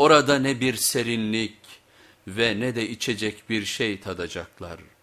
Orada ne bir serinlik ve ne de içecek bir şey tadacaklar.''